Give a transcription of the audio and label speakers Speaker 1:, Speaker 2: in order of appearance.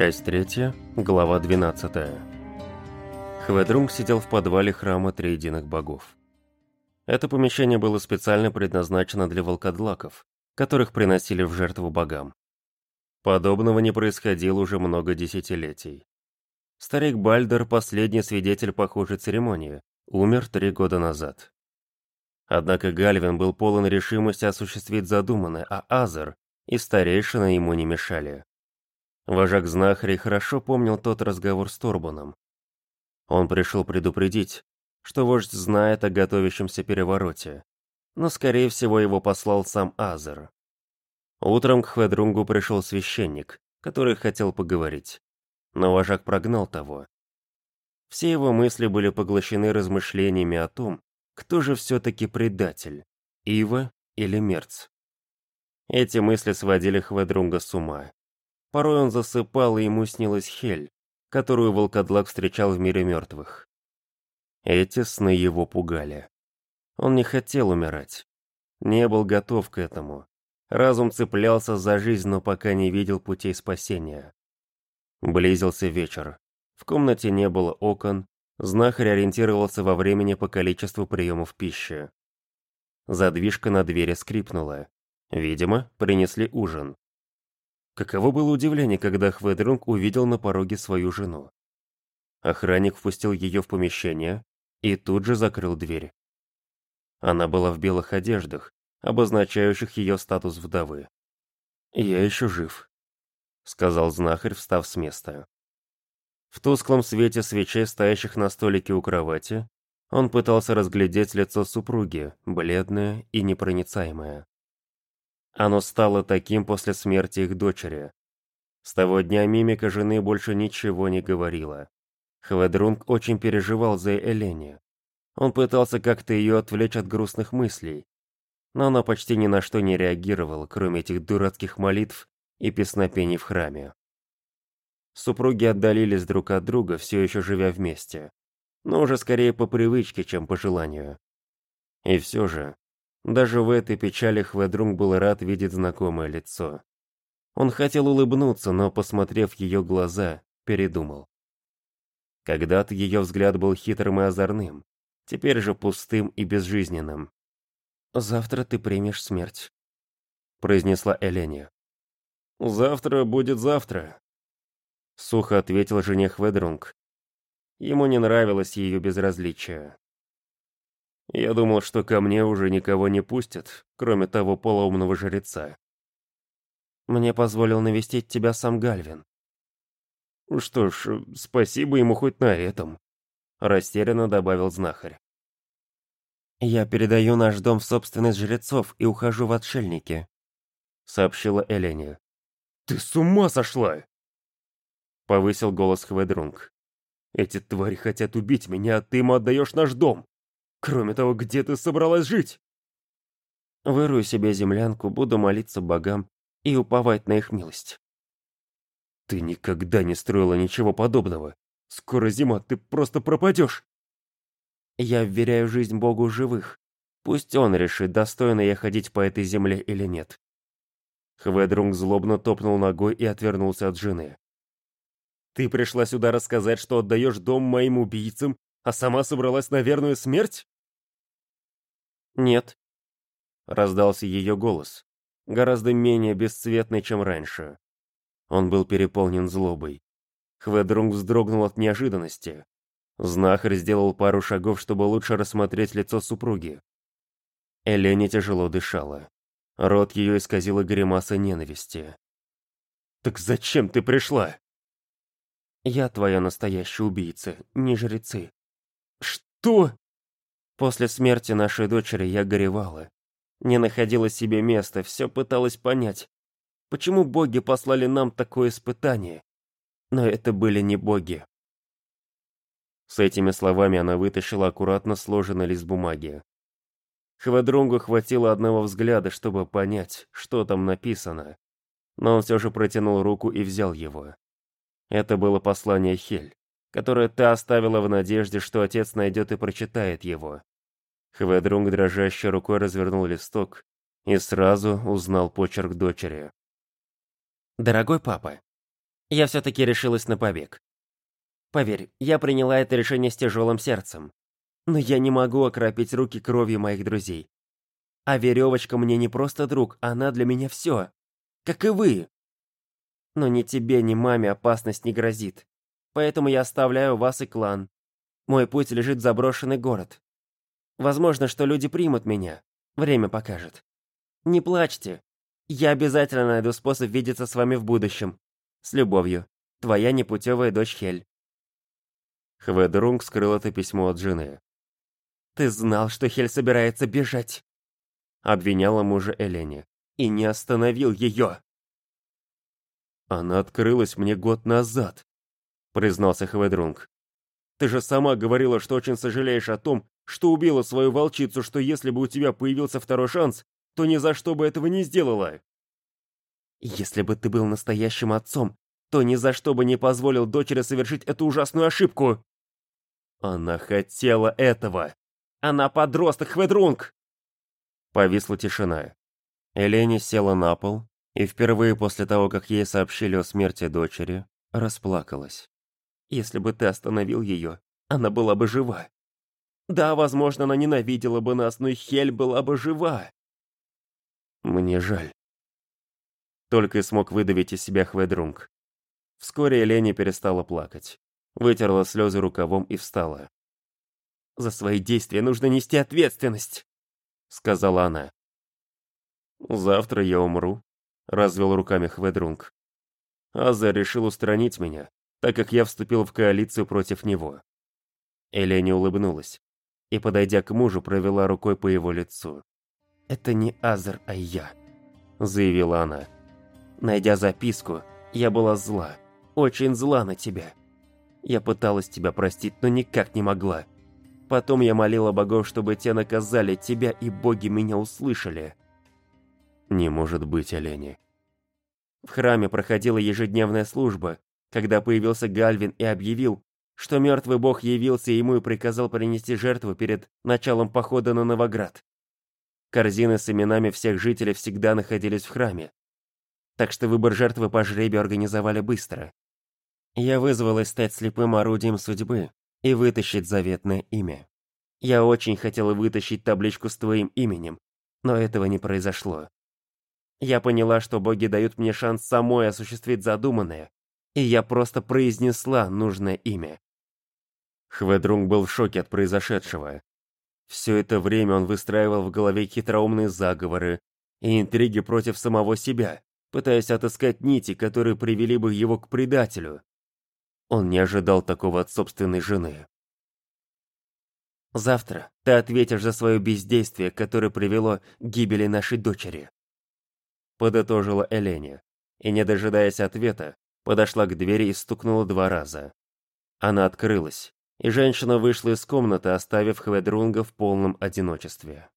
Speaker 1: Часть третья, глава 12. Хведрунг сидел в подвале храма Триединых Богов. Это помещение было специально предназначено для волкодлаков, которых приносили в жертву богам. Подобного не происходило уже много десятилетий. Старик Бальдер, последний свидетель похожей церемонии, умер три года назад. Однако Гальвин был полон решимости осуществить задуманное, а Азер и старейшина ему не мешали. Вожак знахарей хорошо помнил тот разговор с Торбаном. Он пришел предупредить, что вождь знает о готовящемся перевороте, но, скорее всего, его послал сам Азер. Утром к Хведрунгу пришел священник, который хотел поговорить, но вожак прогнал того. Все его мысли были поглощены размышлениями о том, кто же все-таки предатель, Ива или Мерц. Эти мысли сводили Хведрунга с ума. Порой он засыпал, и ему снилась Хель, которую волкодлак встречал в мире мертвых. Эти сны его пугали. Он не хотел умирать. Не был готов к этому. Разум цеплялся за жизнь, но пока не видел путей спасения. Близился вечер. В комнате не было окон, знахарь ориентировался во времени по количеству приемов пищи. Задвижка на двери скрипнула. Видимо, принесли ужин. Каково было удивление, когда Хведрунг увидел на пороге свою жену. Охранник впустил ее в помещение и тут же закрыл дверь. Она была в белых одеждах, обозначающих ее статус вдовы. «Я еще жив», — сказал знахарь, встав с места. В тусклом свете свечей, стоящих на столике у кровати, он пытался разглядеть лицо супруги, бледное и непроницаемое. Оно стало таким после смерти их дочери. С того дня мимика жены больше ничего не говорила. Хведрунг очень переживал за Элене. Он пытался как-то ее отвлечь от грустных мыслей, но она почти ни на что не реагировала, кроме этих дурацких молитв и песнопений в храме. Супруги отдалились друг от друга, все еще живя вместе, но уже скорее по привычке, чем по желанию. И все же, даже в этой печали Хведрунг был рад видеть знакомое лицо. Он хотел улыбнуться, но, посмотрев ее глаза, передумал. Когда-то ее взгляд был хитрым и озорным, теперь же пустым и безжизненным. «Завтра ты примешь смерть», — произнесла Эленя. «Завтра будет завтра», — сухо ответил жене Хведрунг. Ему не нравилось ее безразличие. Я думал, что ко мне уже никого не пустят, кроме того полоумного жреца. Мне позволил навестить тебя сам Гальвин. Что ж, спасибо ему хоть на этом, растерянно добавил знахарь. Я передаю наш дом в собственность жрецов и ухожу в отшельники, сообщила Эленя. Ты с ума сошла? Повысил голос Хведрунг. Эти твари хотят убить меня, а ты им отдаешь наш дом. Кроме того, где ты собралась жить? Вырую себе землянку, буду молиться богам и уповать на их милость. Ты никогда не строила ничего подобного. Скоро зима, ты просто пропадешь. Я вверяю жизнь богу живых. Пусть он решит, достойно я ходить по этой земле или нет. Хведрунг злобно топнул ногой и отвернулся от жены. «Ты пришла сюда рассказать, что отдаешь дом моим убийцам, а сама собралась на верную смерть?» «Нет», — раздался ее голос, гораздо менее бесцветный, чем раньше. Он был переполнен злобой. Хведрунг вздрогнул от неожиданности. Знахарь сделал пару шагов, чтобы лучше рассмотреть лицо супруги. Элене тяжело дышала. Рот ее исказила гримаса ненависти. «Так зачем ты пришла?» «Я твоя настоящая убийца, не жрецы». «Что?» После смерти нашей дочери я горевала. Не находила себе места, все пыталась понять, почему боги послали нам такое испытание. Но это были не боги. С этими словами она вытащила аккуратно сложенный лист бумаги. Хвадрунгу хватило одного взгляда, чтобы понять, что там написано. Но он все же протянул руку и взял его. Это было послание Хель, которое ты оставила в надежде, что отец найдет и прочитает его. Хведрунг дрожащей рукой развернул листок и сразу узнал почерк дочери. «Дорогой папа, я все-таки решилась на побег. Поверь, я приняла это решение с тяжелым сердцем. Но я не могу окропить руки кровью моих друзей. А веревочка мне не просто друг, она для меня все. Как и вы. Но ни тебе, ни маме опасность не грозит. Поэтому я оставляю вас и клан. Мой путь лежит в заброшенный город. Возможно, что люди примут меня. Время покажет. Не плачьте. Я обязательно найду способ видеться с вами в будущем. С любовью. Твоя непутевая дочь Хель. Хведрунг скрыл это письмо от жены. «Ты знал, что Хель собирается бежать!» Обвиняла мужа Элене. «И не остановил ее!» «Она открылась мне год назад», — признался Хведрунг. «Ты же сама говорила, что очень сожалеешь о том, что убила свою волчицу, что если бы у тебя появился второй шанс, то ни за что бы этого не сделала». «Если бы ты был настоящим отцом, то ни за что бы не позволил дочери совершить эту ужасную ошибку». «Она хотела этого! Она подросток, Хведрунг!» Повисла тишина. Элени села на пол, и впервые после того, как ей сообщили о смерти дочери, расплакалась. Если бы ты остановил ее, она была бы жива. Да, возможно, она ненавидела бы нас, но Хель была бы жива. Мне жаль. Только и смог выдавить из себя Хведрунг. Вскоре Элени перестала плакать, вытерла слезы рукавом и встала. «За свои действия нужно нести ответственность», — сказала она. «Завтра я умру», развел руками Хведрунг. Аза решил устранить меня, так как я вступил в коалицию против него. Элени улыбнулась и, подойдя к мужу, провела рукой по его лицу. «Это не Азер, а я», — заявила она. Найдя записку, я была зла, очень зла на тебя. Я пыталась тебя простить, но никак не могла. Потом я молила богов, чтобы те наказали тебя, и боги меня услышали. Не может быть, олени. В храме проходила ежедневная служба, когда появился Гальвин и объявил, что мертвый бог явился ему и приказал принести жертву перед началом похода на Новоград. Корзины с именами всех жителей всегда находились в храме, так что выбор жертвы по жребию организовали быстро. Я вызвалась стать слепым орудием судьбы и вытащить заветное имя. Я очень хотела вытащить табличку с твоим именем, но этого не произошло. Я поняла, что боги дают мне шанс самой осуществить задуманное, и я просто произнесла нужное имя. Хведрунг был в шоке от произошедшего. Все это время он выстраивал в голове хитроумные заговоры и интриги против самого себя, пытаясь отыскать нити, которые привели бы его к предателю. Он не ожидал такого от собственной жены. «Завтра ты ответишь за свое бездействие, которое привело к гибели нашей дочери», подытожила Элене, и, не дожидаясь ответа, подошла к двери и стукнула два раза. Она открылась, и женщина вышла из комнаты, оставив Хведрунга в полном одиночестве.